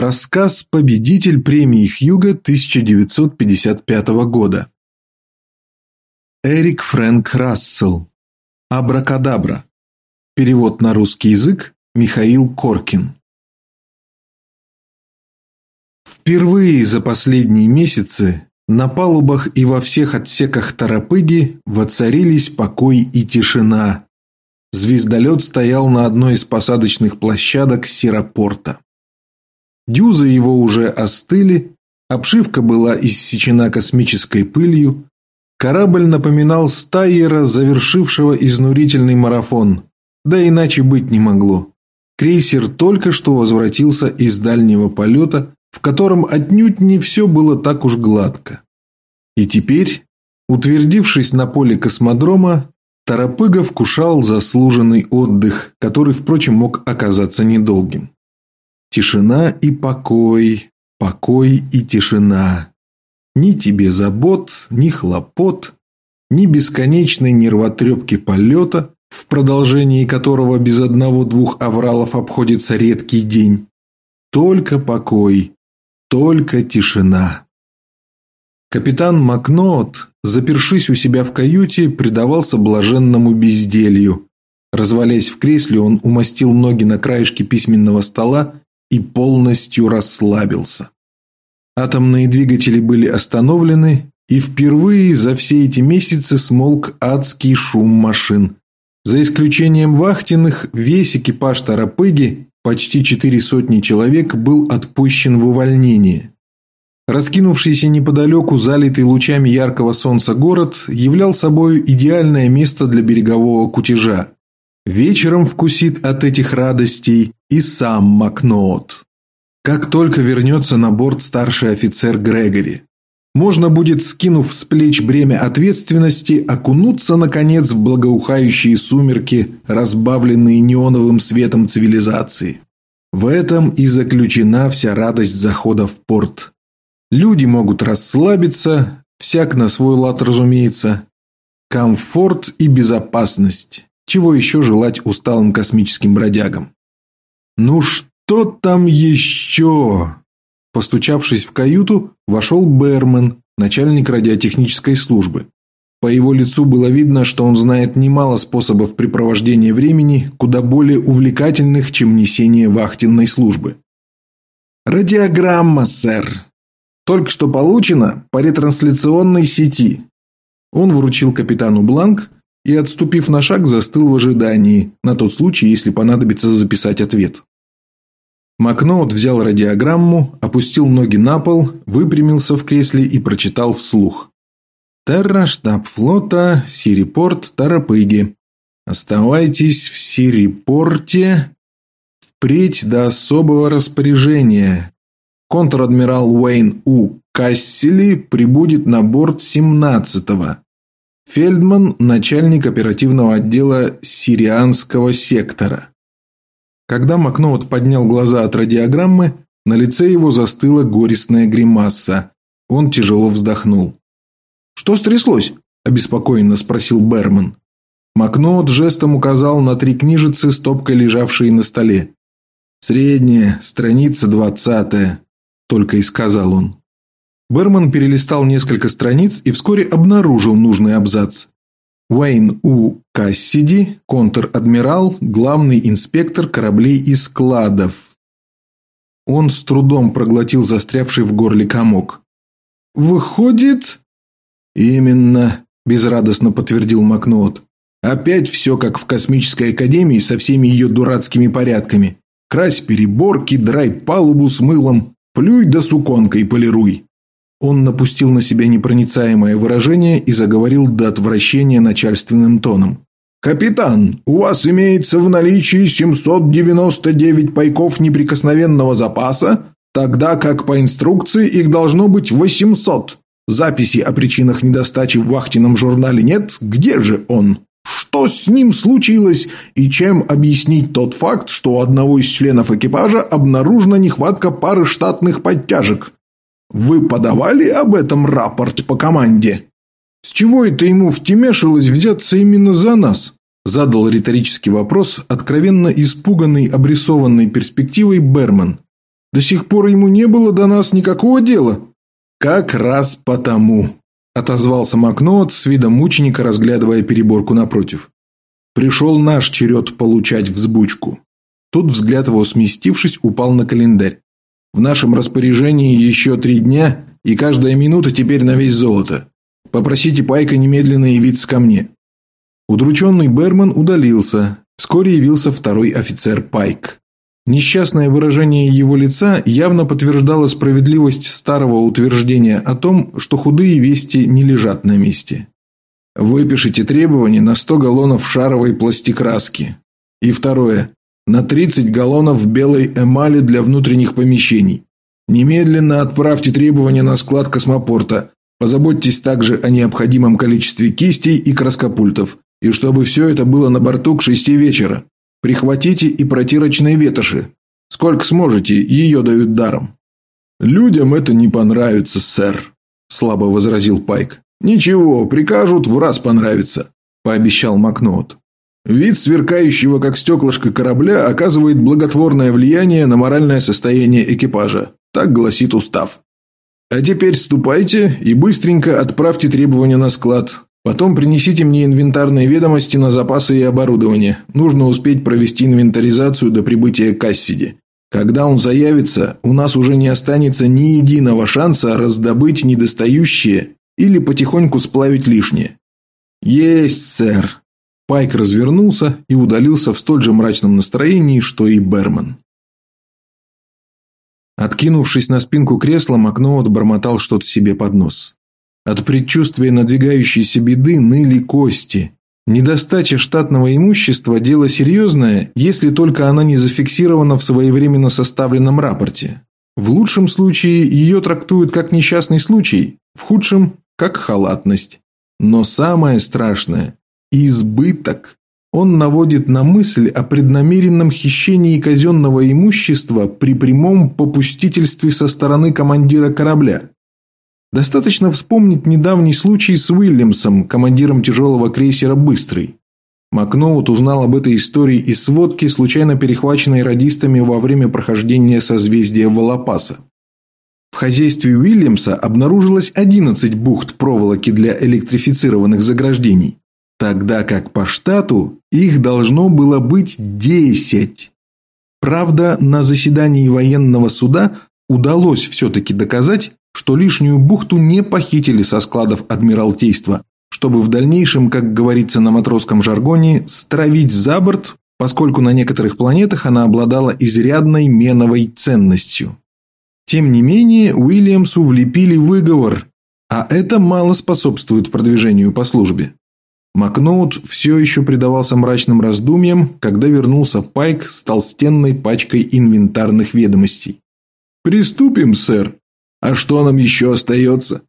Рассказ «Победитель премии Хьюга 1955 года». Эрик Фрэнк Рассел. Абракадабра. Перевод на русский язык Михаил Коркин. Впервые за последние месяцы на палубах и во всех отсеках Тарапыги воцарились покой и тишина. Звездолет стоял на одной из посадочных площадок Серапорта. Дюзы его уже остыли, обшивка была иссечена космической пылью, корабль напоминал стайера, завершившего изнурительный марафон, да иначе быть не могло. Крейсер только что возвратился из дальнего полета, в котором отнюдь не все было так уж гладко. И теперь, утвердившись на поле космодрома, Тарапыга вкушал заслуженный отдых, который, впрочем, мог оказаться недолгим. Тишина и покой, покой и тишина. Ни тебе забот, ни хлопот, ни бесконечной нервотрепки полета, в продолжении которого без одного-двух авралов обходится редкий день. Только покой, только тишина. Капитан Макноот, запершись у себя в каюте, предавался блаженному безделью. Развалясь в кресле, он умастил ноги на краешке письменного стола и полностью расслабился. Атомные двигатели были остановлены, и впервые за все эти месяцы смолк адский шум машин. За исключением вахтенных, весь экипаж Тарапыги, почти четыре сотни человек, был отпущен в увольнение. Раскинувшийся неподалеку, залитый лучами яркого солнца город, являл собой идеальное место для берегового кутежа. Вечером вкусит от этих радостей и сам Макноот. Как только вернется на борт старший офицер Грегори, можно будет, скинув с плеч бремя ответственности, окунуться, наконец, в благоухающие сумерки, разбавленные неоновым светом цивилизации. В этом и заключена вся радость захода в порт. Люди могут расслабиться, всяк на свой лад, разумеется. Комфорт и безопасность. Чего еще желать усталым космическим бродягам? Ну что там еще? Постучавшись в каюту, вошел Берман, начальник радиотехнической службы. По его лицу было видно, что он знает немало способов препровождения времени, куда более увлекательных, чем несение вахтенной службы. «Радиограмма, сэр. Только что получена по ретрансляционной сети». Он вручил капитану бланк, и, отступив на шаг, застыл в ожидании, на тот случай, если понадобится записать ответ. Макноут взял радиограмму, опустил ноги на пол, выпрямился в кресле и прочитал вслух. «Терра, штаб флота, Сирипорт, Тарапыги. Оставайтесь в Сирипорте впредь до особого распоряжения. Контр-адмирал Уэйн У. Кассели прибудет на борт 17-го. Фельдман – начальник оперативного отдела Сирианского сектора. Когда Макноут поднял глаза от радиограммы, на лице его застыла горестная гримаса. Он тяжело вздохнул. «Что стряслось?» – обеспокоенно спросил Берман. Макноут жестом указал на три книжицы, стопкой лежавшие на столе. «Средняя, страница двадцатая», – только и сказал он. Берман перелистал несколько страниц и вскоре обнаружил нужный абзац. Уэйн У. Кассиди, контр-адмирал, главный инспектор кораблей и складов. Он с трудом проглотил застрявший в горле комок. «Выходит...» «Именно», – безрадостно подтвердил Макноут. «Опять все как в космической академии со всеми ее дурацкими порядками. Крась переборки, драй палубу с мылом, плюй да суконкой полируй». Он напустил на себя непроницаемое выражение и заговорил до отвращения начальственным тоном. «Капитан, у вас имеется в наличии 799 пайков неприкосновенного запаса, тогда как по инструкции их должно быть 800. Записи о причинах недостачи в вахтенном журнале нет. Где же он? Что с ним случилось и чем объяснить тот факт, что у одного из членов экипажа обнаружена нехватка пары штатных подтяжек? Вы подавали об этом рапорт по команде? С чего это ему втемешилось взяться именно за нас? Задал риторический вопрос, откровенно испуганный обрисованной перспективой Берман. До сих пор ему не было до нас никакого дела». «Как раз потому», – отозвался Макнот с видом мученика, разглядывая переборку напротив. «Пришел наш черед получать взбучку». Тут взгляд его, сместившись, упал на календарь. «В нашем распоряжении еще три дня, и каждая минута теперь на весь золото. Попросите Пайка немедленно явиться ко мне». Удрученный Берман удалился. Вскоре явился второй офицер Пайк. Несчастное выражение его лица явно подтверждало справедливость старого утверждения о том, что худые вести не лежат на месте. Выпишите требования на 100 галлонов шаровой пластикраски. И второе. На 30 галлонов белой эмали для внутренних помещений. Немедленно отправьте требования на склад космопорта. Позаботьтесь также о необходимом количестве кистей и краскопультов. И чтобы все это было на борту к шести вечера. Прихватите и протирочные ветоши. Сколько сможете, ее дают даром». «Людям это не понравится, сэр», – слабо возразил Пайк. «Ничего, прикажут, в раз понравится», – пообещал Макноут. Вид сверкающего, как стеклышко корабля, оказывает благотворное влияние на моральное состояние экипажа. Так гласит устав. А теперь ступайте и быстренько отправьте требования на склад. Потом принесите мне инвентарные ведомости на запасы и оборудование. Нужно успеть провести инвентаризацию до прибытия Кассиди. Когда он заявится, у нас уже не останется ни единого шанса раздобыть недостающие или потихоньку сплавить лишнее. Есть, сэр. Пайк развернулся и удалился в столь же мрачном настроении, что и Берман. Откинувшись на спинку кресла, Макноут бормотал что-то себе под нос. От предчувствия надвигающейся беды ныли кости. Недостача штатного имущества – дело серьезное, если только она не зафиксирована в своевременно составленном рапорте. В лучшем случае ее трактуют как несчастный случай, в худшем – как халатность. Но самое страшное – избыток. Он наводит на мысль о преднамеренном хищении казенного имущества при прямом попустительстве со стороны командира корабля. Достаточно вспомнить недавний случай с Уильямсом, командиром тяжелого крейсера «Быстрый». Макноут узнал об этой истории из сводки, случайно перехваченной радистами во время прохождения созвездия Волопаса. В хозяйстве Уильямса обнаружилось 11 бухт проволоки для электрифицированных заграждений, тогда как по штату их должно было быть 10. Правда, на заседании военного суда удалось все-таки доказать, что лишнюю бухту не похитили со складов Адмиралтейства, чтобы в дальнейшем, как говорится на матросском жаргоне, стравить за борт, поскольку на некоторых планетах она обладала изрядной меновой ценностью. Тем не менее, Уильямсу влепили выговор, а это мало способствует продвижению по службе. Макноут все еще предавался мрачным раздумьям, когда вернулся Пайк с толстенной пачкой инвентарных ведомостей. «Приступим, сэр», а что нам еще остается?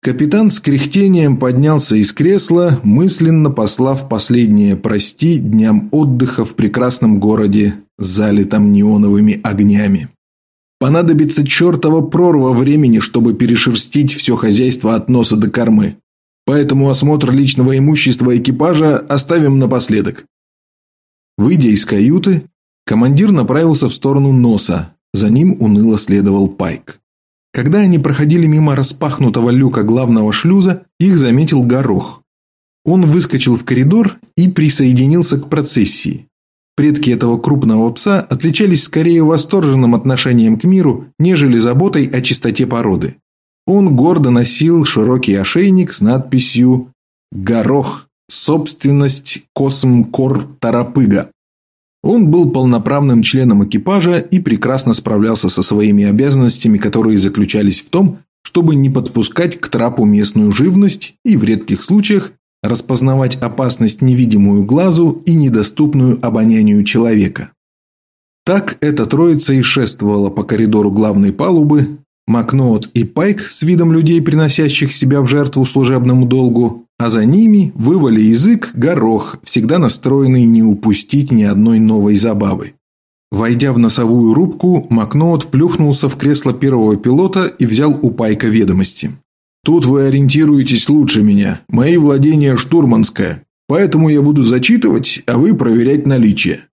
Капитан с кряхтением поднялся из кресла, мысленно послав последнее «прости» дням отдыха в прекрасном городе, залитом неоновыми огнями. Понадобится чертова прорва времени, чтобы перешерстить все хозяйство от носа до кормы. Поэтому осмотр личного имущества экипажа оставим напоследок. Выйдя из каюты, командир направился в сторону носа, за ним уныло следовал Пайк. Когда они проходили мимо распахнутого люка главного шлюза, их заметил Горох. Он выскочил в коридор и присоединился к процессии. Предки этого крупного пса отличались скорее восторженным отношением к миру, нежели заботой о чистоте породы. Он гордо носил широкий ошейник с надписью «Горох. Собственность Космкор Тарапыга». Он был полноправным членом экипажа и прекрасно справлялся со своими обязанностями, которые заключались в том, чтобы не подпускать к трапу местную живность и в редких случаях распознавать опасность невидимую глазу и недоступную обонянию человека. Так эта троица и шествовала по коридору главной палубы, Макноут и Пайк с видом людей, приносящих себя в жертву служебному долгу, а за ними вывали язык горох, всегда настроенный не упустить ни одной новой забавы. Войдя в носовую рубку, Макноут плюхнулся в кресло первого пилота и взял у Пайка ведомости. «Тут вы ориентируетесь лучше меня. Мои владения штурманское. Поэтому я буду зачитывать, а вы проверять наличие».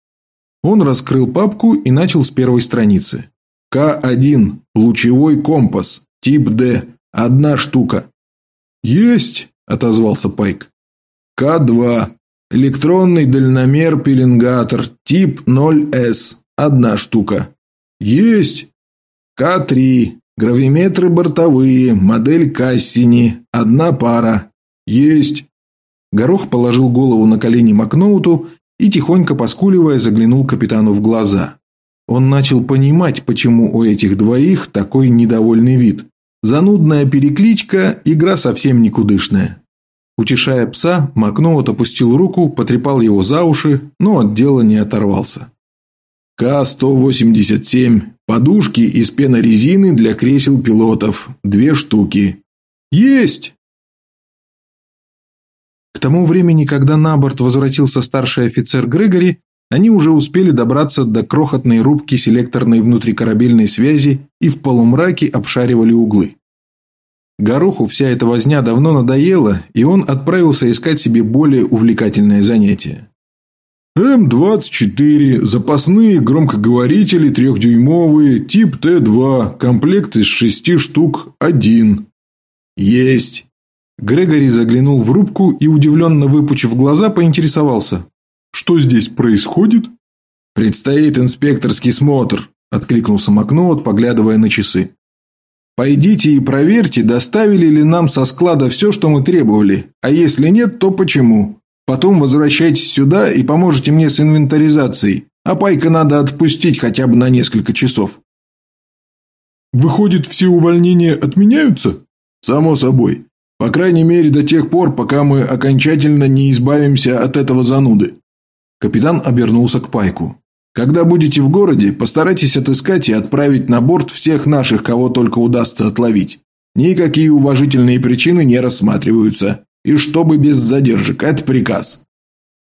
Он раскрыл папку и начал с первой страницы. К1. Лучевой компас. Тип Д. Одна штука. Есть, отозвался Пайк. К2. Электронный дальномер-пеленгатор. Тип 0С. Одна штука. Есть. К3. Гравиметры бортовые. Модель Кассини. Одна пара. Есть. Горох положил голову на колени Макноуту и, тихонько поскуливая, заглянул капитану в глаза. Он начал понимать, почему у этих двоих такой недовольный вид. Занудная перекличка – игра совсем никудышная. Утешая пса, Макноут опустил руку, потрепал его за уши, но от дела не оторвался. К-187. Подушки из пенорезины для кресел пилотов. Две штуки. Есть! К тому времени, когда на борт возвратился старший офицер Грегори, они уже успели добраться до крохотной рубки селекторной внутрикорабельной связи и в полумраке обшаривали углы. Гороху вся эта возня давно надоела, и он отправился искать себе более увлекательное занятие. М-24, запасные громкоговорители трехдюймовые, тип Т-2, комплект из шести штук, один. Есть. Грегори заглянул в рубку и, удивленно выпучив глаза, поинтересовался. «Что здесь происходит?» «Предстоит инспекторский смотр», – откликнулся Макноут, поглядывая на часы. «Пойдите и проверьте, доставили ли нам со склада все, что мы требовали, а если нет, то почему. Потом возвращайтесь сюда и поможете мне с инвентаризацией, а Пайка надо отпустить хотя бы на несколько часов». «Выходит, все увольнения отменяются?» «Само собой. По крайней мере, до тех пор, пока мы окончательно не избавимся от этого зануды. Капитан обернулся к Пайку. Когда будете в городе, постарайтесь отыскать и отправить на борт всех наших, кого только удастся отловить. Никакие уважительные причины не рассматриваются. И чтобы без задержек. Это приказ.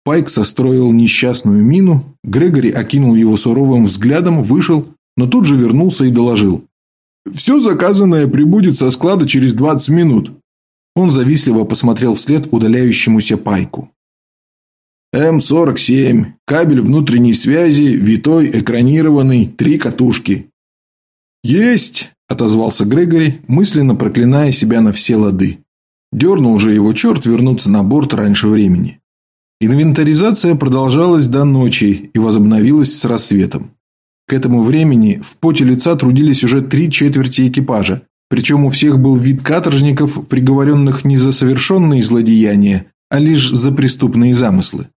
Пайк состроил несчастную мину, Грегори окинул его суровым взглядом, вышел, но тут же вернулся и доложил. «Все заказанное прибудет со склада через 20 минут. Он завистливо посмотрел вслед удаляющемуся пайку. М-47, кабель внутренней связи, витой, экранированный, три катушки. Есть, отозвался Грегори, мысленно проклиная себя на все лады. Дернул же его черт вернуться на борт раньше времени. Инвентаризация продолжалась до ночи и возобновилась с рассветом. К этому времени в поте лица трудились уже три четверти экипажа, причем у всех был вид каторжников, приговоренных не за совершенные злодеяния, а лишь за преступные замыслы.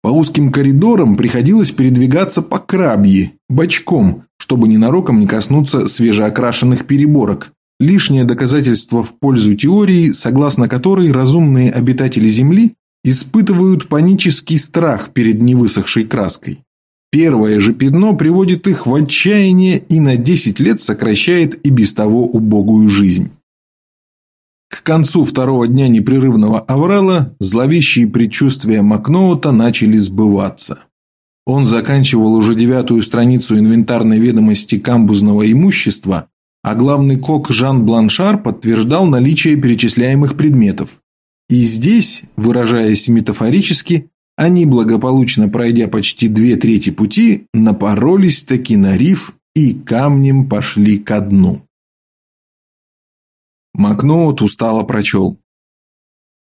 По узким коридорам приходилось передвигаться по крабье, бочком, чтобы ненароком не коснуться свежеокрашенных переборок. Лишнее доказательство в пользу теории, согласно которой разумные обитатели Земли испытывают панический страх перед невысохшей краской. Первое же пятно приводит их в отчаяние и на 10 лет сокращает и без того убогую жизнь. К концу второго дня непрерывного аврала зловещие предчувствия Макноута начали сбываться. Он заканчивал уже девятую страницу инвентарной ведомости камбузного имущества, а главный кок Жан Бланшар подтверждал наличие перечисляемых предметов. И здесь, выражаясь метафорически, они, благополучно пройдя почти две трети пути, напоролись таки на риф и камнем пошли ко дну. Макноут устало прочел.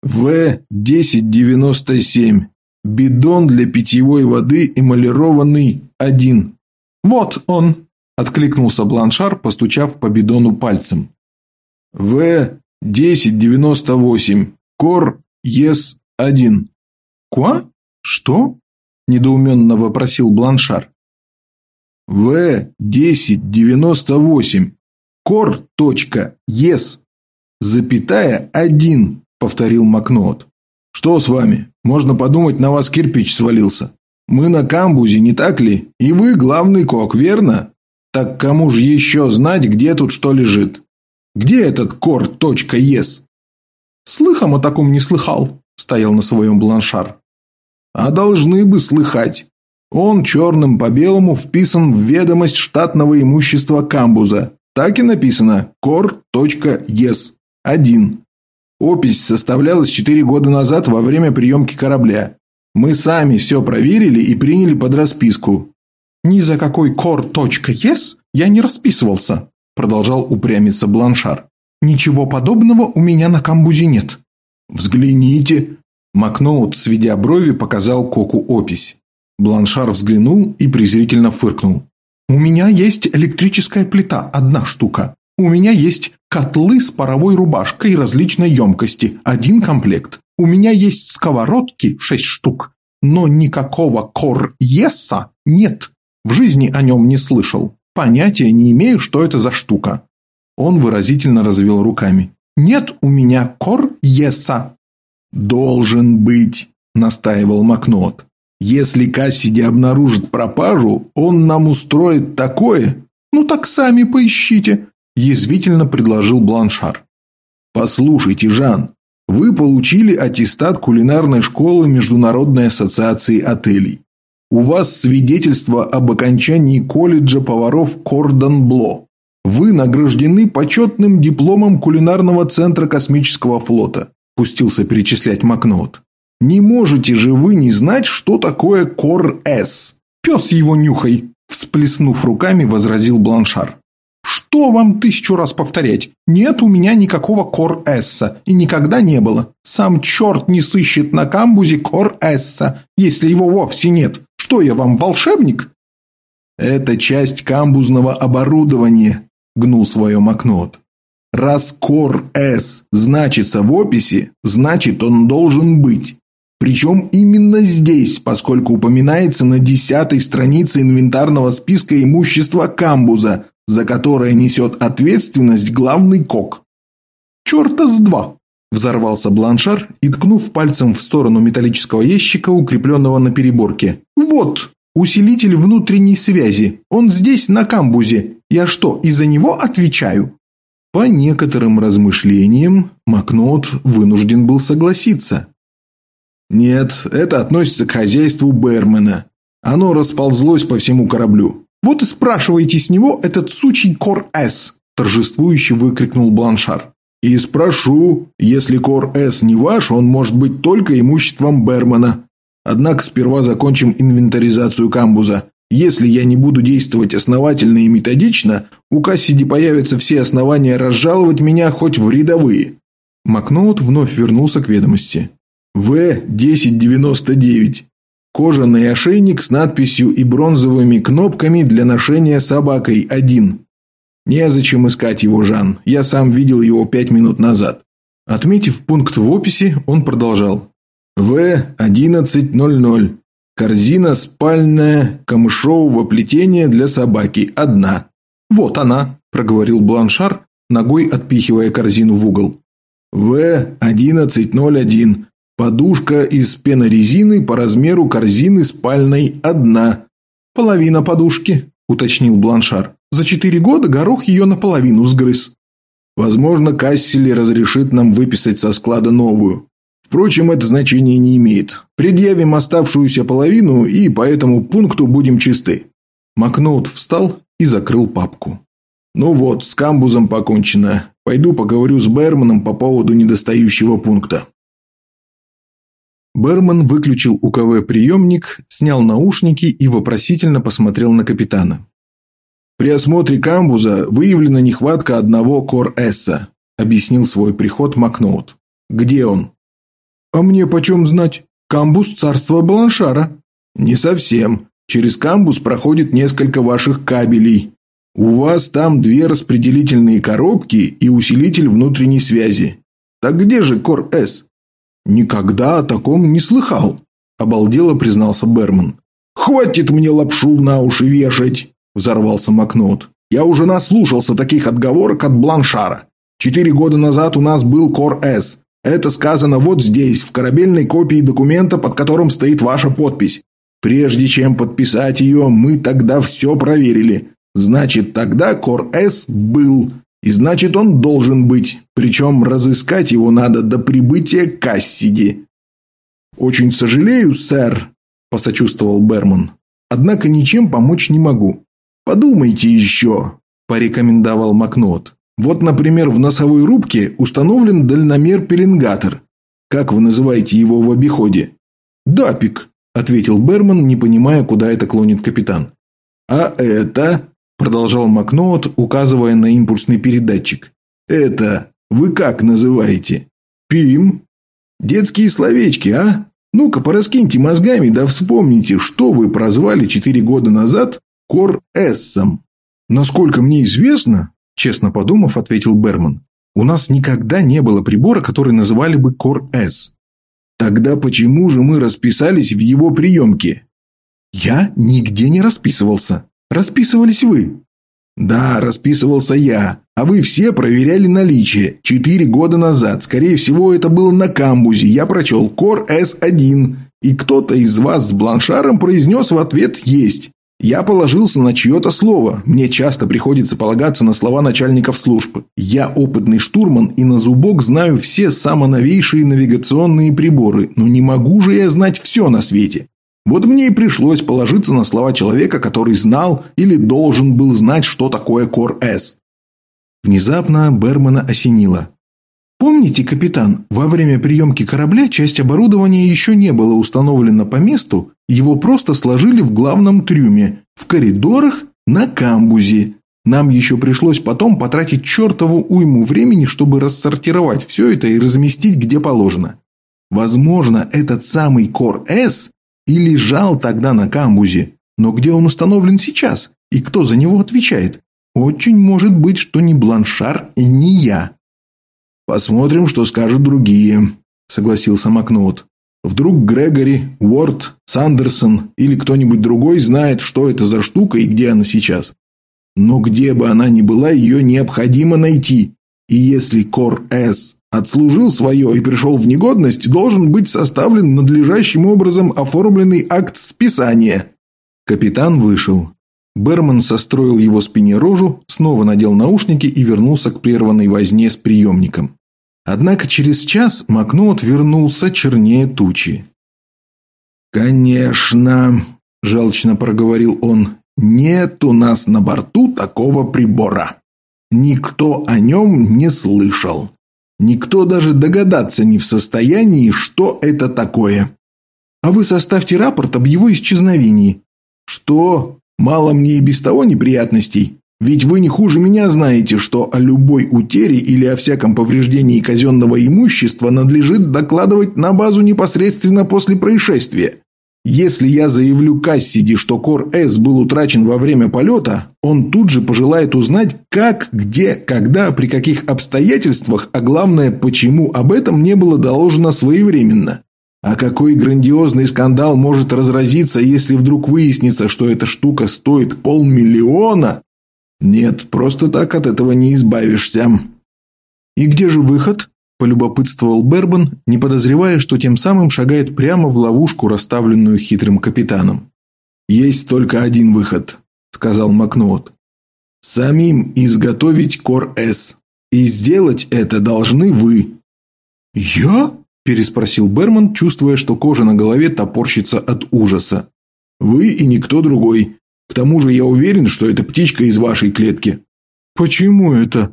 В-1097. Бидон для питьевой воды эмалированный один. Вот он, откликнулся Бланшар, постучав по бидону пальцем. В-1098. Кор ЕС-1. Ква? «Что?» – недоуменно вопросил Бланшар. В-1098. Кор.ес. Запятая один, повторил Макноут. Что с вами? Можно подумать, на вас кирпич свалился. Мы на камбузе, не так ли? И вы главный кок, верно? Так кому же еще знать, где тут что лежит? Где этот кор.ес? Слыхом о таком не слыхал, стоял на своем Бланшар. А должны бы слыхать. Он черным по белому вписан в ведомость штатного имущества камбуза. Так и написано кор.ес. 1. Опись составлялась 4 года назад во время приемки корабля. Мы сами все проверили и приняли под расписку. Ни за какой core.es я не расписывался, продолжал упрямиться Бланшар. Ничего подобного у меня на камбузе нет. Взгляните. Макноут, сведя брови, показал Коку опись. Бланшар взглянул и презрительно фыркнул. «У меня есть электрическая плита, одна штука. У меня есть котлы с паровой рубашкой различной емкости, один комплект. У меня есть сковородки, шесть штук. Но никакого кор-еса нет. В жизни о нем не слышал. Понятия не имею, что это за штука». Он выразительно развел руками. «Нет у меня кор-еса». «Должен быть», – настаивал Макнот. Если Кассиди обнаружит пропажу, он нам устроит такое. Ну так сами поищите, язвительно предложил Бланшар. Послушайте, Жан, вы получили аттестат кулинарной школы Международной ассоциации отелей. У вас свидетельство об окончании колледжа поваров Кордон Бло. Вы награждены почетным дипломом кулинарного центра космического флота, пустился перечислять Макноут. Не можете же вы не знать, что такое Кор-С? Пес его нюхай, всплеснув руками, возразил Бланшар. Что вам тысячу раз повторять? Нет у меня никакого Кор-Эсса и никогда не было. Сам черт не сыщет на камбузе Кор-Эсса, если его вовсе нет. Что я вам, волшебник? Это часть камбузного оборудования, гнул свое Макнот. Раз Кор-С значится в описи, значит он должен быть. Причем именно здесь, поскольку упоминается на десятой странице инвентарного списка имущества камбуза, за которое несет ответственность главный кок. «Черта с два!» – взорвался Бланшар и, ткнув пальцем в сторону металлического ящика, укрепленного на переборке. «Вот, усилитель внутренней связи. Он здесь, на камбузе. Я что, из-за него отвечаю?» По некоторым размышлениям, Макнот вынужден был согласиться. Нет, это относится к хозяйству Бермена. Оно расползлось по всему кораблю. Вот и спрашивайте с него этот сучий Кор-С, торжествующе выкрикнул Бланшар. И спрошу, если Кор-С не ваш, он может быть только имуществом Бермана. Однако сперва закончим инвентаризацию камбуза. Если я не буду действовать основательно и методично, у Кассиди появятся все основания разжаловать меня хоть в рядовые. Макноут вновь вернулся к ведомости. В-1099. Кожаный ошейник с надписью и бронзовыми кнопками для ношения собакой один. Незачем искать его, Жан. Я сам видел его пять минут назад. Отметив пункт в описи, он продолжал. В-1100. Корзина спальная камышового плетения для собаки. Одна. Вот она, проговорил Бланшар, ногой отпихивая корзину в угол. В-1101. Подушка из пенорезины по размеру корзины спальной одна. Половина подушки, уточнил Бланшар. За четыре года горох ее наполовину сгрыз. Возможно, Кассели разрешит нам выписать со склада новую. Впрочем, это значение не имеет. Предъявим оставшуюся половину и по этому пункту будем чисты. Макноут встал и закрыл папку. Ну вот, с камбузом покончено. Пойду поговорю с Берманом по поводу недостающего пункта. Берман выключил УКВ-приемник, снял наушники и вопросительно посмотрел на капитана. «При осмотре камбуза выявлена нехватка одного Кор-Эсса», объяснил свой приход Макноут. «Где он?» «А мне почем знать? Камбуз царства Баланшара». «Не совсем. Через камбуз проходит несколько ваших кабелей. У вас там две распределительные коробки и усилитель внутренней связи. Так где же Кор-С?» «Никогда о таком не слыхал», – обалдело признался Берман. «Хватит мне лапшу на уши вешать!» – взорвался Макнот. «Я уже наслушался таких отговорок от Бланшара. Четыре года назад у нас был Кор-С. Это сказано вот здесь, в корабельной копии документа, под которым стоит ваша подпись. Прежде чем подписать ее, мы тогда все проверили. Значит, тогда Кор-С был. И значит, он должен быть. Причем разыскать его надо до прибытия Кассиди. «Очень сожалею, сэр», – посочувствовал Берман. «Однако ничем помочь не могу». «Подумайте еще», – порекомендовал Макнот. «Вот, например, в носовой рубке установлен дальномер-пеленгатор. Как вы называете его в обиходе?» «Дапик», – ответил Берман, не понимая, куда это клонит капитан. «А это?» – продолжал Макноут, указывая на импульсный передатчик. «Это вы как называете? Пим? Детские словечки, а? Ну-ка, пораскиньте мозгами, да вспомните, что вы прозвали четыре года назад Кор-Эссом». «Насколько мне известно», – честно подумав, ответил Берман, «у нас никогда не было прибора, который называли бы Кор-Эс». «Тогда почему же мы расписались в его приемке?» «Я нигде не расписывался. Расписывались вы». «Да, расписывался я. А вы все проверяли наличие. Четыре года назад. Скорее всего, это было на камбузе. Я прочел Кор С1. И кто-то из вас с бланшаром произнес в ответ «Есть». Я положился на чье-то слово. Мне часто приходится полагаться на слова начальников служб. Я опытный штурман и на зубок знаю все самоновейшие навигационные приборы, но не могу же я знать все на свете. Вот мне и пришлось положиться на слова человека, который знал или должен был знать, что такое Кор-С. Внезапно Бермана осенило. Помните, капитан, во время приемки корабля часть оборудования еще не было установлено по месту, его просто сложили в главном трюме, в коридорах, на камбузе. Нам еще пришлось потом потратить чертову уйму времени, чтобы рассортировать все это и разместить где положено. Возможно, этот самый Кор-С и лежал тогда на камбузе. Но где он установлен сейчас? И кто за него отвечает? Очень может быть, что не Бланшар и не я. Посмотрим, что скажут другие, согласился Макноут. Вдруг Грегори, Уорд, Сандерсон или кто-нибудь другой знает, что это за штука и где она сейчас. Но где бы она ни была, ее необходимо найти. И если Кор-С Отслужил свое и пришел в негодность, должен быть составлен надлежащим образом оформленный акт списания. Капитан вышел. Берман состроил его спине рожу, снова надел наушники и вернулся к прерванной возне с приемником. Однако через час Макнот вернулся чернее тучи. «Конечно», – жалчно проговорил он, – «нет у нас на борту такого прибора. Никто о нем не слышал. Никто даже догадаться не в состоянии, что это такое. А вы составьте рапорт об его исчезновении. Что? Мало мне и без того неприятностей. Ведь вы не хуже меня знаете, что о любой утере или о всяком повреждении казенного имущества надлежит докладывать на базу непосредственно после происшествия. Если я заявлю Кассиди, что Кор-С был утрачен во время полета, он тут же пожелает узнать, как, где, когда, при каких обстоятельствах, а главное, почему об этом не было доложено своевременно. А какой грандиозный скандал может разразиться, если вдруг выяснится, что эта штука стоит полмиллиона? Нет, просто так от этого не избавишься. И где же выход? Полюбопытствовал Бербан, не подозревая, что тем самым шагает прямо в ловушку, расставленную хитрым капитаном. «Есть только один выход», – сказал Макноут. «Самим изготовить Кор-С. И сделать это должны вы». «Я?» – переспросил Берман, чувствуя, что кожа на голове топорщится от ужаса. «Вы и никто другой. К тому же я уверен, что это птичка из вашей клетки». «Почему это?»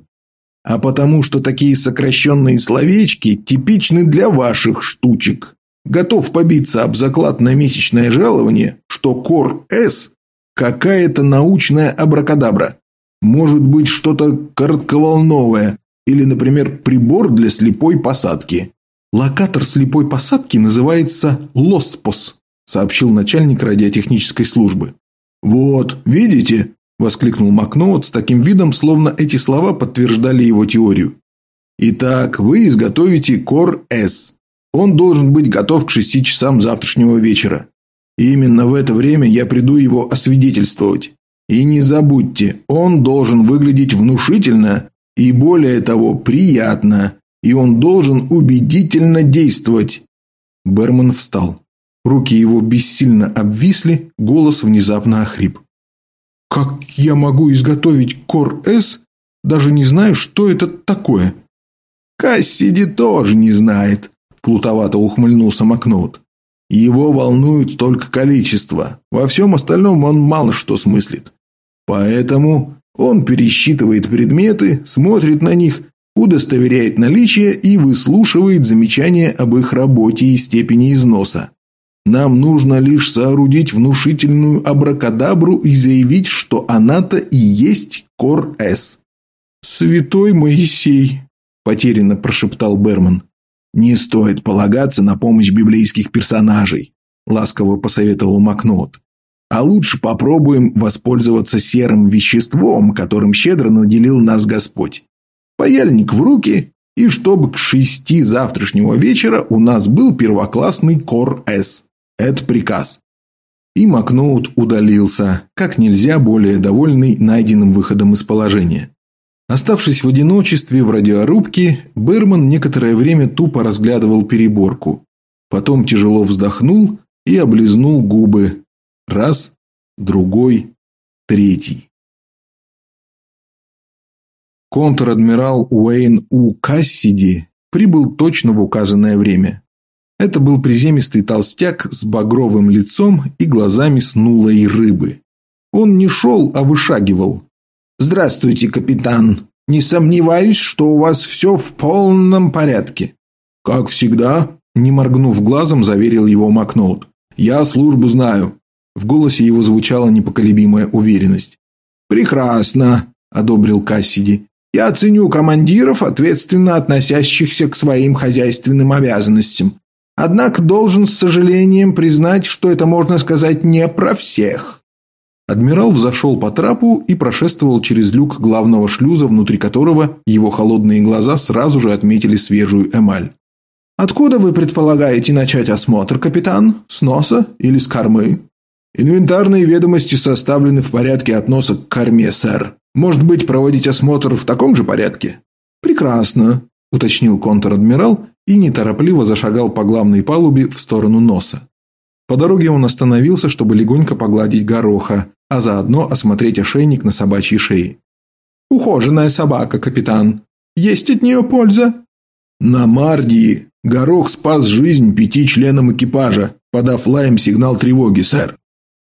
А потому что такие сокращенные словечки типичны для ваших штучек. Готов побиться об заклад на месячное жалование, что Кор-С – какая-то научная абракадабра. Может быть что-то коротковолновое или, например, прибор для слепой посадки. Локатор слепой посадки называется Лоспос, сообщил начальник радиотехнической службы. Вот, видите, – воскликнул Макноут с таким видом, словно эти слова подтверждали его теорию. «Итак, вы изготовите Кор-С. Он должен быть готов к шести часам завтрашнего вечера. И именно в это время я приду его освидетельствовать. И не забудьте, он должен выглядеть внушительно и, более того, приятно. И он должен убедительно действовать». Берман встал. Руки его бессильно обвисли, голос внезапно охрип. Как я могу изготовить Кор-С, даже не знаю, что это такое. Кассиди тоже не знает, плутовато ухмыльнулся Макноут. Его волнует только количество. Во всем остальном он мало что смыслит. Поэтому он пересчитывает предметы, смотрит на них, удостоверяет наличие и выслушивает замечания об их работе и степени износа. Нам нужно лишь соорудить внушительную абракадабру и заявить, что она-то и есть Кор-С». «Святой Моисей», – потерянно прошептал Берман. «Не стоит полагаться на помощь библейских персонажей», – ласково посоветовал Макнот. «А лучше попробуем воспользоваться серым веществом, которым щедро наделил нас Господь. Паяльник в руки, и чтобы к шести завтрашнего вечера у нас был первоклассный Кор-С. Это приказ». И Макноут удалился, как нельзя более довольный найденным выходом из положения. Оставшись в одиночестве в радиорубке, Берман некоторое время тупо разглядывал переборку. Потом тяжело вздохнул и облизнул губы. Раз, другой, третий. Контр-адмирал Уэйн У. Кассиди прибыл точно в указанное время. Это был приземистый толстяк с багровым лицом и глазами снулой рыбы. Он не шел, а вышагивал, «Здравствуйте, капитан. Не сомневаюсь, что у вас все в полном порядке». «Как всегда», – не моргнув глазом, заверил его Макноут. «Я службу знаю». В голосе его звучала непоколебимая уверенность. «Прекрасно», – одобрил Кассиди. «Я ценю командиров, ответственно относящихся к своим хозяйственным обязанностям. Однако должен с сожалением признать, что это можно сказать не про всех». Адмирал взошел по трапу и прошествовал через люк главного шлюза, внутри которого его холодные глаза сразу же отметили свежую эмаль. «Откуда вы предполагаете начать осмотр, капитан? С носа или с кормы?» «Инвентарные ведомости составлены в порядке от носа к корме, сэр. Может быть, проводить осмотр в таком же порядке?» «Прекрасно», – уточнил контр-адмирал и неторопливо зашагал по главной палубе в сторону носа. По дороге он остановился, чтобы легонько погладить гороха, а заодно осмотреть ошейник на собачьей шее. «Ухоженная собака, капитан. Есть от нее польза?» «На Мардии горох спас жизнь пяти членам экипажа, подав лаем сигнал тревоги, сэр».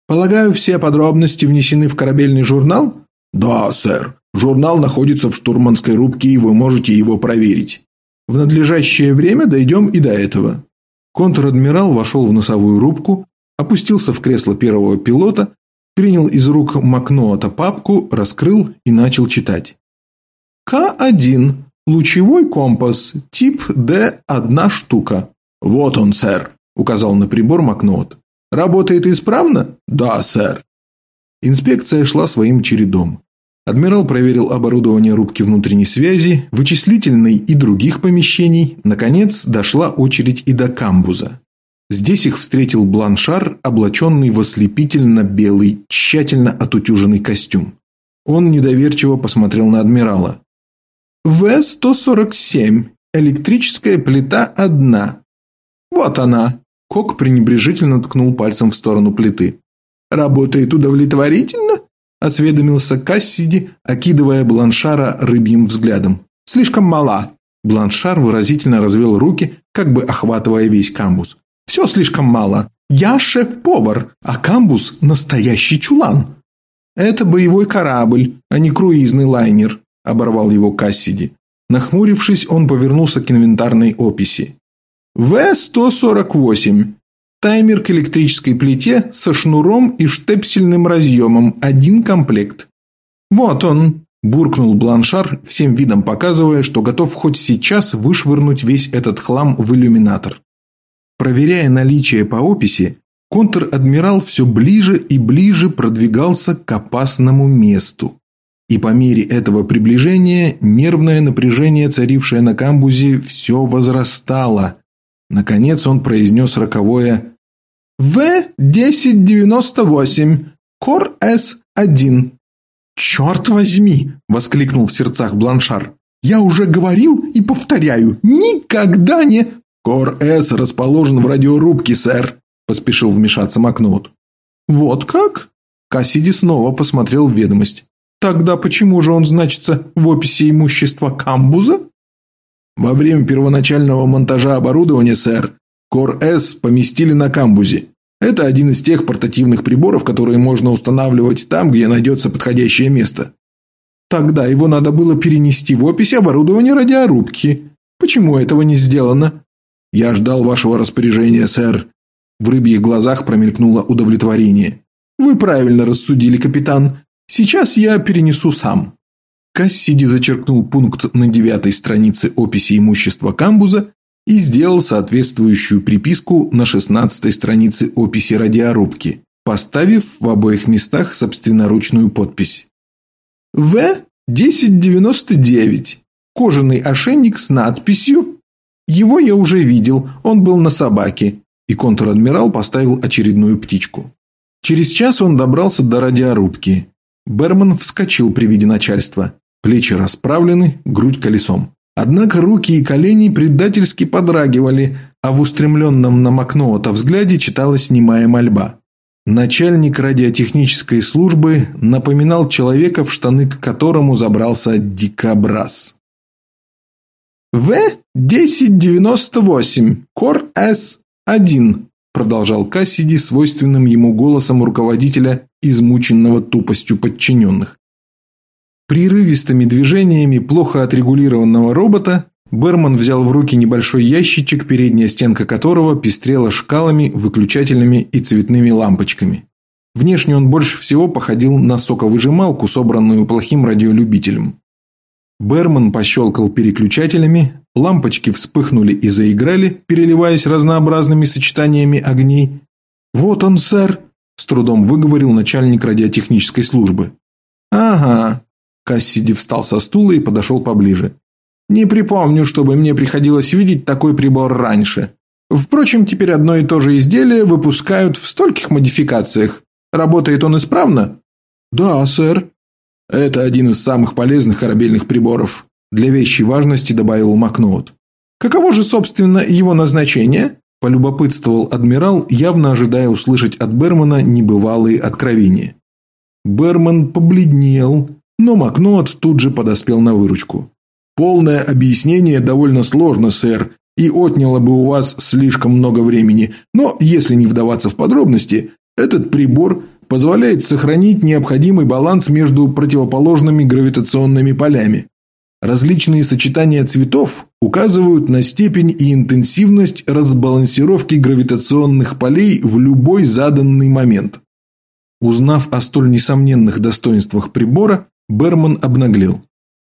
«Полагаю, все подробности внесены в корабельный журнал?» «Да, сэр. Журнал находится в штурманской рубке, и вы можете его проверить». «В надлежащее время дойдем и до этого». Контр-адмирал вошел в носовую рубку, опустился в кресло первого пилота принял из рук Макноата папку, раскрыл и начал читать. К1. Лучевой компас. Тип Д одна штука. Вот он, сэр, указал на прибор Макноат. Работает исправно? Да, сэр. Инспекция шла своим чередом. Адмирал проверил оборудование рубки внутренней связи, вычислительной и других помещений. Наконец, дошла очередь и до камбуза. Здесь их встретил Бланшар, облаченный в ослепительно-белый, тщательно отутюженный костюм. Он недоверчиво посмотрел на адмирала. «В-147. Электрическая плита одна. Вот она». Кок пренебрежительно ткнул пальцем в сторону плиты. «Работает удовлетворительно?» – осведомился Кассиди, окидывая Бланшара рыбьим взглядом. «Слишком мала». Бланшар выразительно развел руки, как бы охватывая весь камбуз. Все слишком мало. Я шеф-повар, а камбус – настоящий чулан. Это боевой корабль, а не круизный лайнер, оборвал его Кассиди. Нахмурившись, он повернулся к инвентарной описи. В-148. Таймер к электрической плите со шнуром и штепсельным разъемом. Один комплект. Вот он, буркнул Бланшар, всем видом показывая, что готов хоть сейчас вышвырнуть весь этот хлам в иллюминатор. Проверяя наличие по описи, контр-адмирал все ближе и ближе продвигался к опасному месту. И по мере этого приближения нервное напряжение, царившее на камбузе, все возрастало. Наконец он произнес роковое «В-1098, Кор-С-1». «Черт возьми!» – воскликнул в сердцах Бланшар. «Я уже говорил и повторяю, никогда не...» «Кор-С расположен в радиорубке, сэр», – поспешил вмешаться Макнот. «Вот как?» Кассиди снова посмотрел в ведомость. «Тогда почему же он значится в описи имущества камбуза?» «Во время первоначального монтажа оборудования, сэр, Кор-С поместили на камбузе. Это один из тех портативных приборов, которые можно устанавливать там, где найдется подходящее место». «Тогда его надо было перенести в опись оборудования радиорубки. Почему этого не сделано?» «Я ждал вашего распоряжения, сэр. В рыбьих глазах промелькнуло удовлетворение. «Вы правильно рассудили, капитан. Сейчас я перенесу сам». Кассиди зачеркнул пункт на девятой странице описи имущества камбуза и сделал соответствующую приписку на шестнадцатой странице описи радиорубки, поставив в обоих местах собственноручную подпись. В-1099. Кожаный ошейник с надписью. Его я уже видел, он был на собаке. И контр-адмирал поставил очередную птичку. Через час он добрался до радиорубки. Берман вскочил при виде начальства. Плечи расправлены, грудь колесом. Однако руки и колени предательски подрагивали, а в устремленном на Макноута взгляде читалась немая мольба. Начальник радиотехнической службы напоминал человека, в штаны к которому забрался дикобраз. «В-1098, Кор-С-1», продолжал Кассиди свойственным ему голосом руководителя, измученного тупостью подчиненных. Прерывистыми движениями плохо отрегулированного робота Берман взял в руки небольшой ящичек, передняя стенка которого пестрела шкалами, выключателями и цветными лампочками. Внешне он больше всего походил на соковыжималку, собранную плохим радиолюбителем. Берман пощелкал переключателями, лампочки вспыхнули и заиграли, переливаясь разнообразными сочетаниями огней. «Вот он, сэр!» – с трудом выговорил начальник радиотехнической службы. «Ага». Кассиди встал со стула и подошел поближе. Не припомню, чтобы мне приходилось видеть такой прибор раньше. Впрочем, теперь одно и то же изделие выпускают в стольких модификациях. Работает он исправно? Да, сэр. Это один из самых полезных корабельных приборов. Для вещей важности добавил Макноут. Каково же, собственно, его назначение? Полюбопытствовал адмирал, явно ожидая услышать от Бермана небывалые откровения. Берман побледнел, но Макноут тут же подоспел на выручку. Полное объяснение довольно сложно, сэр, и отняло бы у вас слишком много времени, но если не вдаваться в подробности, этот прибор позволяет сохранить необходимый баланс между противоположными гравитационными полями. Различные сочетания цветов указывают на степень и интенсивность разбалансировки гравитационных полей в любой заданный момент. Узнав о столь несомненных достоинствах прибора, Берман обнаглел.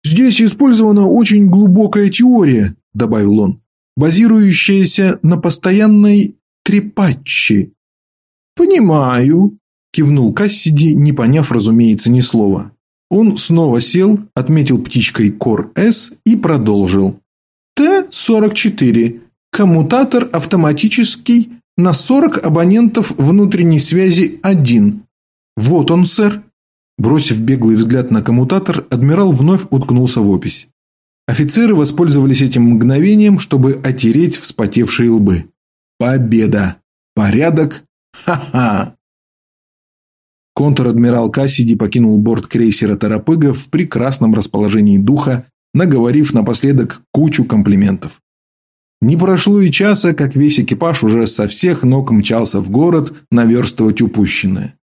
«Здесь использована очень глубокая теория», – добавил он, «базирующаяся на постоянной трепатчи». «Понимаю», – кивнул Кассиди, не поняв, разумеется, ни слова. Он снова сел, отметил птичкой Кор-С и продолжил. Т-44. Коммутатор автоматический на 40 абонентов внутренней связи 1. Вот он, сэр. Бросив беглый взгляд на коммутатор, адмирал вновь уткнулся в опись. Офицеры воспользовались этим мгновением, чтобы отереть вспотевшие лбы. Победа! Порядок! Ха-ха! Контр-адмирал Кассиди покинул борт крейсера «Тарапыга» в прекрасном расположении духа, наговорив напоследок кучу комплиментов. Не прошло и часа, как весь экипаж уже со всех ног мчался в город наверстывать упущенное.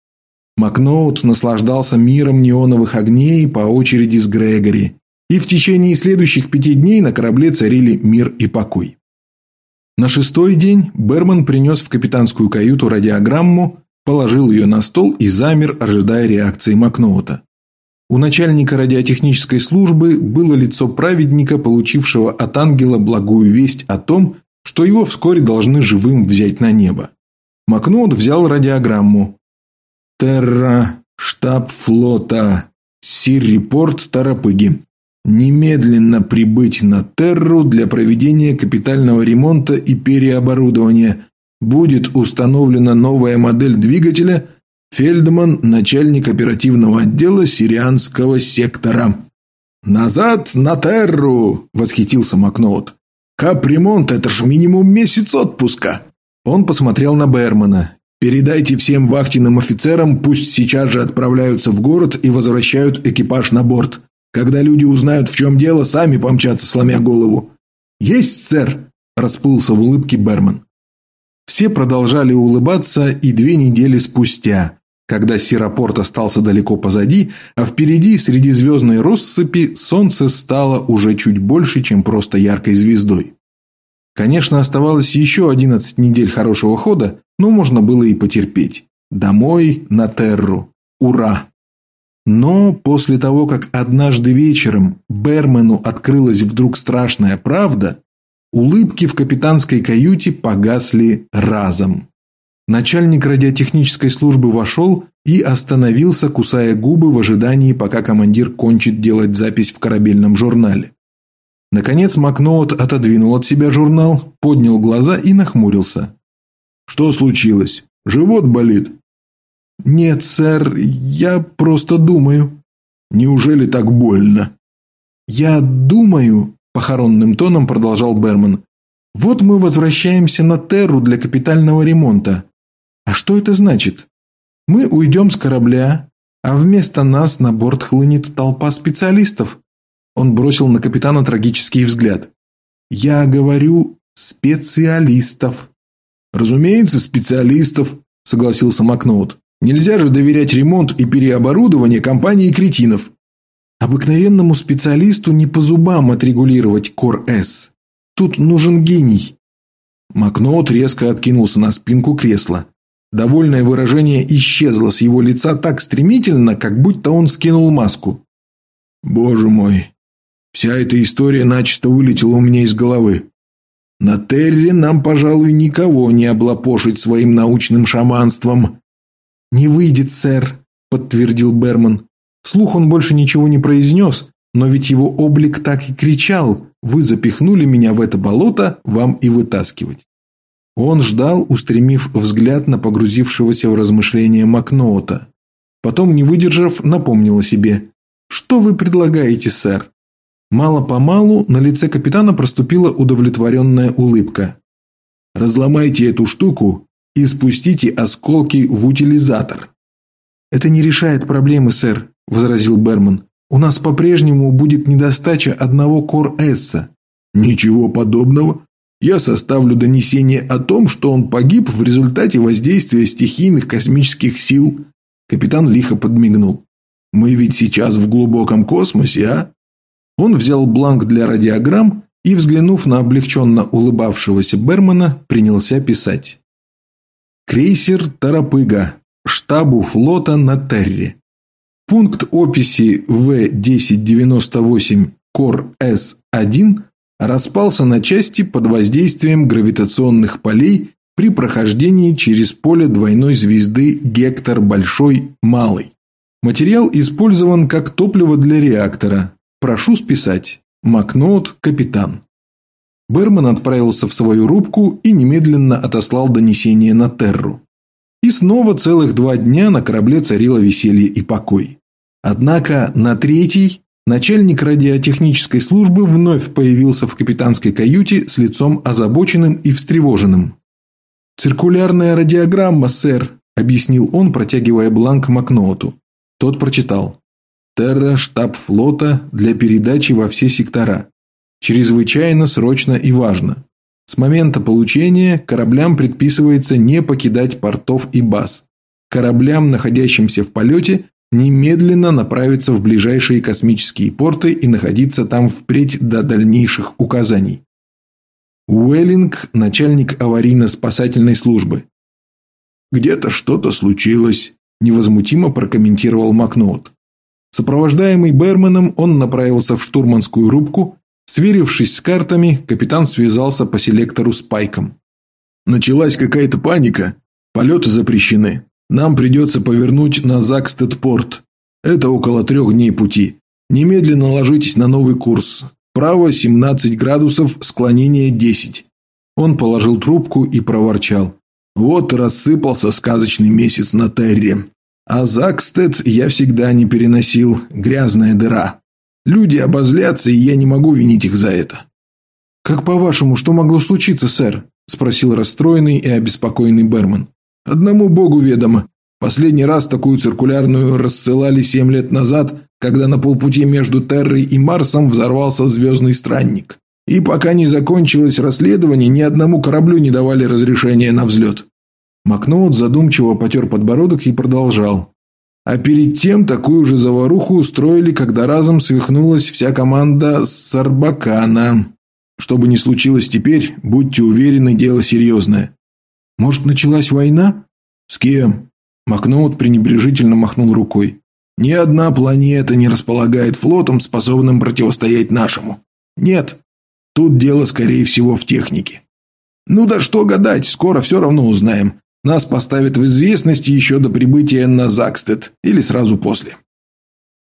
Макноут наслаждался миром неоновых огней по очереди с Грегори, и в течение следующих пяти дней на корабле царили мир и покой. На шестой день Берман принес в капитанскую каюту радиограмму, положил ее на стол и замер, ожидая реакции Макноута. У начальника радиотехнической службы было лицо праведника, получившего от ангела благую весть о том, что его вскоре должны живым взять на небо. Макноут взял радиограмму, Терра, штаб флота, Сир-репорт Тарапыги. Немедленно прибыть на Терру для проведения капитального ремонта и переоборудования. Будет установлена новая модель двигателя Фельдман, начальник оперативного отдела Сирианского сектора. «Назад на Терру!» – восхитился Макноут. «Капремонт – это ж минимум месяц отпуска!» Он посмотрел на Бермана. Передайте всем вахтенным офицерам, пусть сейчас же отправляются в город и возвращают экипаж на борт. Когда люди узнают, в чем дело, сами помчатся, сломя голову». «Есть, сэр!» – расплылся в улыбке Берман. Все продолжали улыбаться и две недели спустя, когда Сирапорт остался далеко позади, а впереди, среди звездной россыпи, солнце стало уже чуть больше, чем просто яркой звездой. Конечно, оставалось еще 11 недель хорошего хода, но можно было и потерпеть. Домой, на Терру. Ура! Но после того, как однажды вечером Бермену открылась вдруг страшная правда, улыбки в капитанской каюте погасли разом. Начальник радиотехнической службы вошел и остановился, кусая губы в ожидании, пока командир кончит делать запись в корабельном журнале. Наконец Макноут отодвинул от себя журнал, поднял глаза и нахмурился. «Что случилось? Живот болит?» «Нет, сэр, я просто думаю». «Неужели так больно?» «Я думаю», – похоронным тоном продолжал Берман. «Вот мы возвращаемся на Терру для капитального ремонта. А что это значит? Мы уйдем с корабля, а вместо нас на борт хлынет толпа специалистов». Он бросил на капитана трагический взгляд. «Я говорю специалистов». «Разумеется, специалистов», – согласился Макноут. Нельзя же доверять ремонт и переоборудование компании кретинов. Обыкновенному специалисту не по зубам отрегулировать Кор-С. Тут нужен гений. Макноут резко откинулся на спинку кресла. Довольное выражение исчезло с его лица так стремительно, как будто он скинул маску. «Боже мой! Вся эта история начисто вылетела у меня из головы. На Терре нам, пожалуй, никого не облапошить своим научным шаманством. «Не выйдет, сэр», – подтвердил Берман. Слух он больше ничего не произнес, но ведь его облик так и кричал «Вы запихнули меня в это болото, вам и вытаскивать». Он ждал, устремив взгляд на погрузившегося в размышления Макноута. Потом, не выдержав, напомнил о себе. «Что вы предлагаете, сэр?» Мало-помалу на лице капитана проступила удовлетворенная улыбка. «Разломайте эту штуку и спустите осколки в утилизатор. «Это не решает проблемы, сэр», – возразил Берман. «У нас по-прежнему будет недостача одного Кор-Эсса». «Ничего подобного. Я составлю донесение о том, что он погиб в результате воздействия стихийных космических сил». Капитан лихо подмигнул. «Мы ведь сейчас в глубоком космосе, а?» Он взял бланк для радиограмм и, взглянув на облегченно улыбавшегося Бермана, принялся писать. Крейсер «Тарапыга», штабу флота на Терре. Пункт описи В-1098 Кор-С-1 распался на части под воздействием гравитационных полей при прохождении через поле двойной звезды Гектор Большой-Малый. Материал использован как топливо для реактора. Прошу списать. Макноут, капитан. Берман отправился в свою рубку и немедленно отослал донесение на Терру. И снова целых два дня на корабле царило веселье и покой. Однако на третий начальник радиотехнической службы вновь появился в капитанской каюте с лицом озабоченным и встревоженным. «Циркулярная радиограмма, сэр», – объяснил он, протягивая бланк Макноуту. Тот прочитал. «Терра, штаб флота для передачи во все сектора. Чрезвычайно срочно и важно. С момента получения кораблям предписывается не покидать портов и баз. Кораблям, находящимся в полете, немедленно направиться в ближайшие космические порты и находиться там впредь до дальнейших указаний. Уэллинг, начальник аварийно-спасательной службы. «Где-то что-то случилось», – невозмутимо прокомментировал Макноут. Сопровождаемый Берманом, он направился в штурманскую рубку, Сверившись с картами, капитан связался по селектору с Пайком. «Началась какая-то паника. Полеты запрещены. Нам придется повернуть на Закстедпорт. Это около трех дней пути. Немедленно ложитесь на новый курс. Право 17 градусов, склонение 10». Он положил трубку и проворчал. «Вот рассыпался сказочный месяц на Терре. А Закстед я всегда не переносил. Грязная дыра. Люди обозлятся, и я не могу винить их за это. «Как по-вашему, что могло случиться, сэр?» – спросил расстроенный и обеспокоенный Берман. «Одному богу ведомо. Последний раз такую циркулярную рассылали семь лет назад, когда на полпути между Террой и Марсом взорвался звездный странник. И пока не закончилось расследование, ни одному кораблю не давали разрешения на взлет». Макноут задумчиво потер подбородок и продолжал. А перед тем такую же заваруху устроили, когда разом свихнулась вся команда Сарбакана. Что бы ни случилось теперь, будьте уверены, дело серьезное. Может, началась война? С кем? Макноут пренебрежительно махнул рукой. Ни одна планета не располагает флотом, способным противостоять нашему. Нет, тут дело, скорее всего, в технике. Ну да что гадать, скоро все равно узнаем. Нас поставят в известность еще до прибытия на Закстед или сразу после.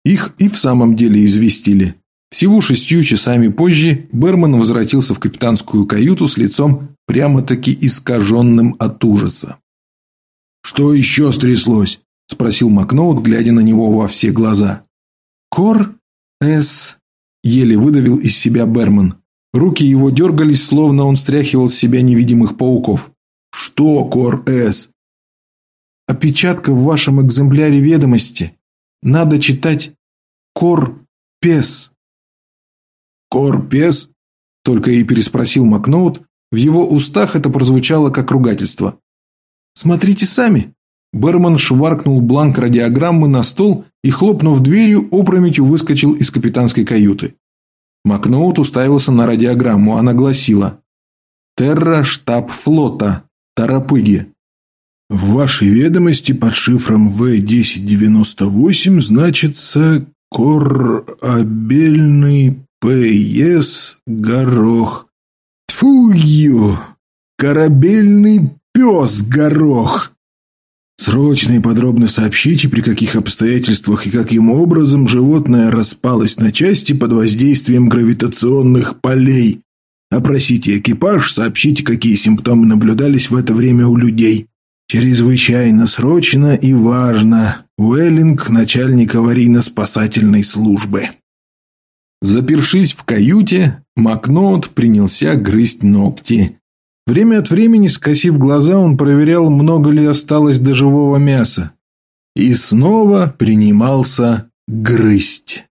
Их и в самом деле известили. Всего шестью часами позже Берман возвратился в капитанскую каюту с лицом прямо-таки искаженным от ужаса. «Что еще стряслось?» – спросил Макноут, глядя на него во все глаза. «Кор С...» – еле выдавил из себя Берман. Руки его дергались, словно он стряхивал с себя невидимых пауков. «Что, Кор-С?» «Опечатка в вашем экземпляре ведомости. Надо читать Кор-Пес». «Кор-Пес?» Только и переспросил Макноут. В его устах это прозвучало как ругательство. «Смотрите сами». Берман шваркнул бланк радиограммы на стол и, хлопнув дверью, опрометью выскочил из капитанской каюты. Макноут уставился на радиограмму. Она гласила «Терра штаб флота. Тарапыги». «В вашей ведомости под шифром В-1098 значится корабельный П.С. Горох». Тьфу-ю! Корабельный пес Горох! Срочно и подробно сообщите, при каких обстоятельствах и каким образом животное распалось на части под воздействием гравитационных полей. Опросите экипаж, сообщите, какие симптомы наблюдались в это время у людей. Чрезвычайно срочно и важно. Уэллинг, начальник аварийно-спасательной службы. Запершись в каюте, Макноут принялся грызть ногти. Время от времени, скосив глаза, он проверял, много ли осталось до живого мяса. И снова принимался грызть.